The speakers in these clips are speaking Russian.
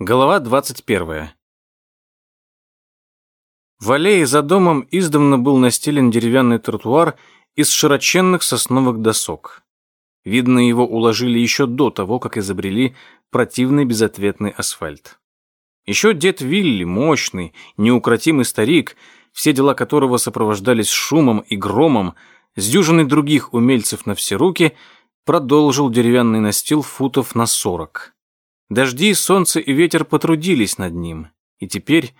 Глава 21. В аллее за домом издавна был настелен деревянный тротуар из широченных сосновых досок. Видно, его уложили еще до того, как изобрели противный безответный асфальт. Еще дед Вилли, мощный, неукротимый старик, все дела которого сопровождались шумом и громом, с дюжиной других умельцев на все руки, продолжил деревянный настил футов на сорок. Дожди, солнце и ветер потрудились над ним, и теперь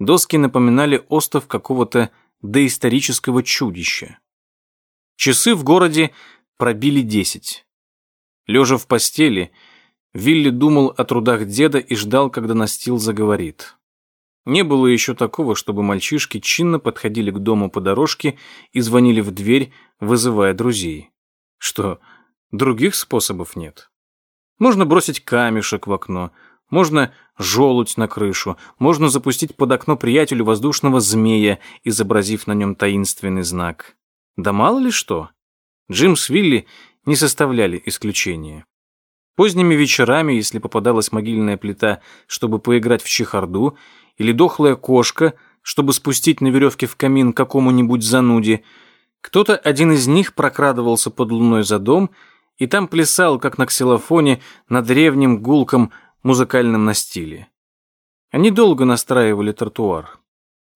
доски напоминали остов какого-то доисторического чудища. Часы в городе пробили десять. Лежа в постели, Вилли думал о трудах деда и ждал, когда настил заговорит. Не было еще такого, чтобы мальчишки чинно подходили к дому по дорожке и звонили в дверь, вызывая друзей. Что, других способов нет? Можно бросить камешек в окно, можно желудь на крышу, можно запустить под окно приятелю воздушного змея, изобразив на нем таинственный знак. Да мало ли что. Джим с Вилли не составляли исключения. Поздними вечерами, если попадалась могильная плита, чтобы поиграть в чехарду, или дохлая кошка, чтобы спустить на веревке в камин какому-нибудь зануде, кто-то один из них прокрадывался под луной за дом и там плясал, как на ксилофоне, на древнем гулком музыкальном настиле. Они долго настраивали тротуар.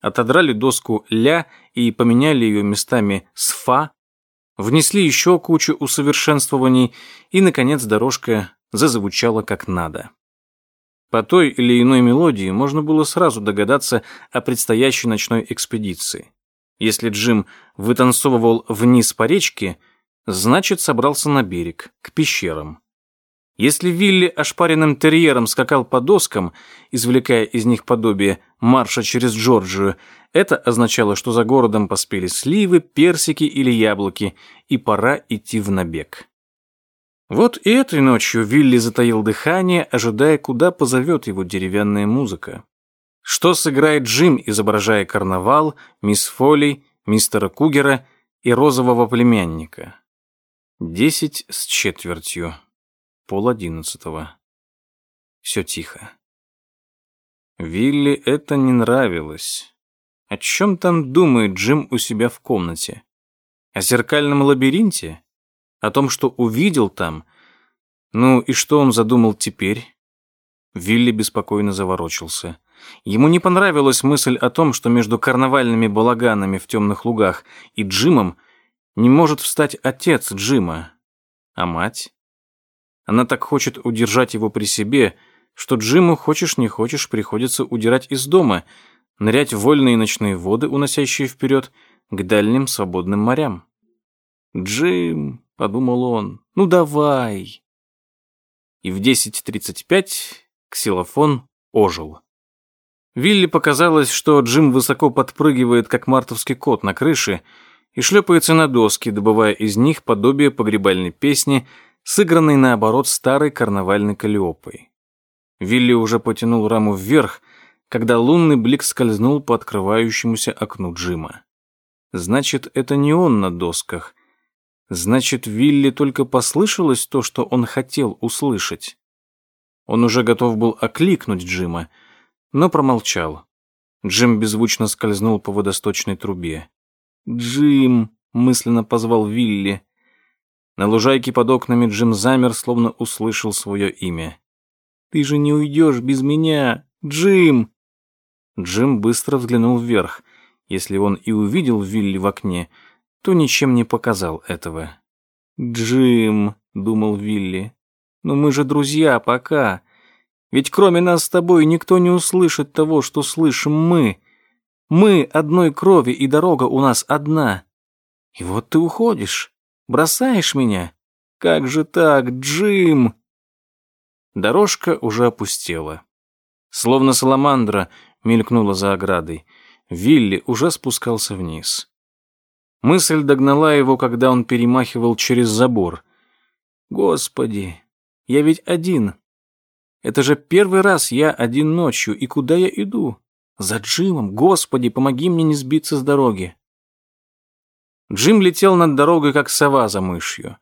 Отодрали доску «ля» и поменяли ее местами с «фа», внесли еще кучу усовершенствований, и, наконец, дорожка зазвучала как надо. По той или иной мелодии можно было сразу догадаться о предстоящей ночной экспедиции. Если Джим вытанцовывал вниз по речке – значит, собрался на берег, к пещерам. Если Вилли ошпаренным терьером скакал по доскам, извлекая из них подобие марша через Джорджию, это означало, что за городом поспели сливы, персики или яблоки, и пора идти в набег. Вот и этой ночью Вилли затаил дыхание, ожидая, куда позовет его деревянная музыка. Что сыграет Джим, изображая карнавал, мисс Фолли, мистера Кугера и розового племянника? Десять с четвертью. Пол одиннадцатого. Все тихо. Вилли это не нравилось. О чем там думает Джим у себя в комнате? О зеркальном лабиринте? О том, что увидел там? Ну и что он задумал теперь? Вилли беспокойно заворочился. Ему не понравилась мысль о том, что между карнавальными балаганами в темных лугах и Джимом не может встать отец Джима. А мать? Она так хочет удержать его при себе, что Джиму, хочешь не хочешь, приходится удирать из дома, нырять в вольные ночные воды, уносящие вперед, к дальним свободным морям. «Джим», — подумал он, — «ну давай». И в 10.35 ксилофон ожил. Вилли показалось, что Джим высоко подпрыгивает, как мартовский кот на крыше, и шлепается на доски, добывая из них подобие погребальной песни, сыгранной наоборот старой карнавальной калиопой. Вилли уже потянул раму вверх, когда лунный блик скользнул по открывающемуся окну Джима. Значит, это не он на досках. Значит, Вилли только послышалось то, что он хотел услышать. Он уже готов был окликнуть Джима, но промолчал. Джим беззвучно скользнул по водосточной трубе. «Джим!» — мысленно позвал Вилли. На лужайке под окнами Джим замер, словно услышал свое имя. «Ты же не уйдешь без меня! Джим!» Джим быстро взглянул вверх. Если он и увидел Вилли в окне, то ничем не показал этого. «Джим!» — думал Вилли. «Но мы же друзья пока. Ведь кроме нас с тобой никто не услышит того, что слышим мы. Мы одной крови, и дорога у нас одна. И вот ты уходишь, бросаешь меня. Как же так, Джим?» Дорожка уже опустела. Словно саламандра мелькнула за оградой. Вилли уже спускался вниз. Мысль догнала его, когда он перемахивал через забор. «Господи, я ведь один. Это же первый раз я один ночью, и куда я иду? За Джимом, Господи, помоги мне не сбиться с дороги. Джим летел над дорогой, как сова за мышью.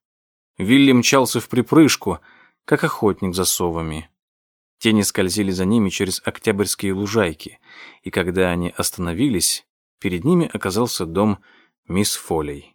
Вилли мчался в припрыжку, как охотник за совами. Тени скользили за ними через октябрьские лужайки, и когда они остановились, перед ними оказался дом мисс Фолей.